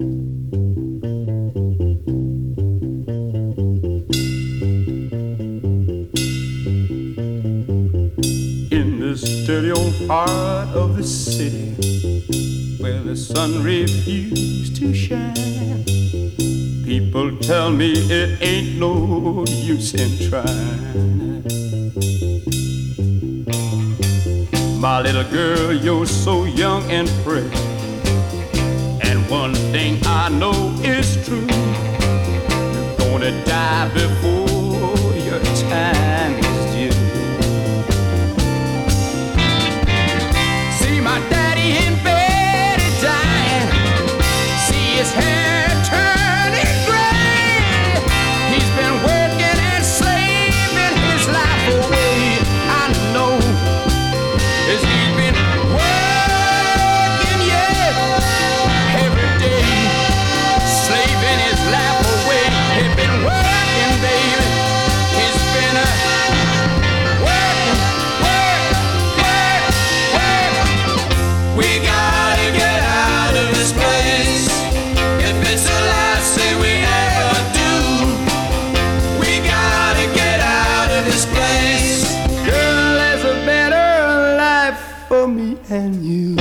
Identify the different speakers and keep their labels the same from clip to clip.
Speaker 1: In this dirty old part of the city where the sun refused to shine, people tell me it ain't no use in trying. My little girl, you're so young and pretty. One thing I know and you.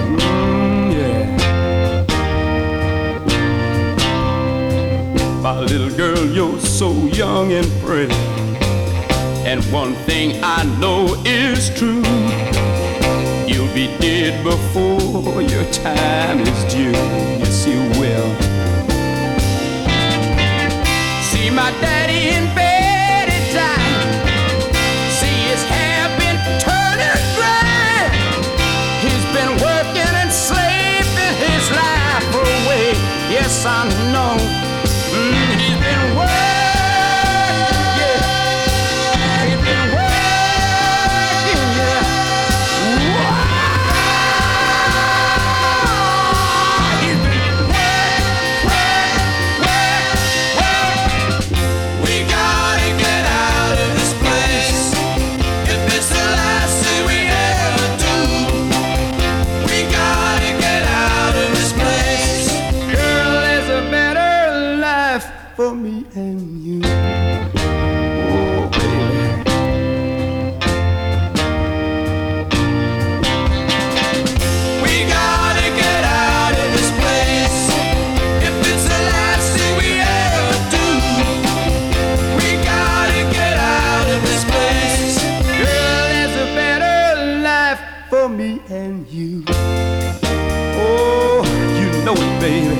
Speaker 1: Mm, yeah. My little girl, you're so young and pretty. And one thing I know is true. You'll be dead before your time is due. Yes, you will. See my daddy in bed I know. Mm, he's been Girl, there's a better life for me and you. Oh, you know it, baby,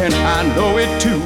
Speaker 1: and I know it too.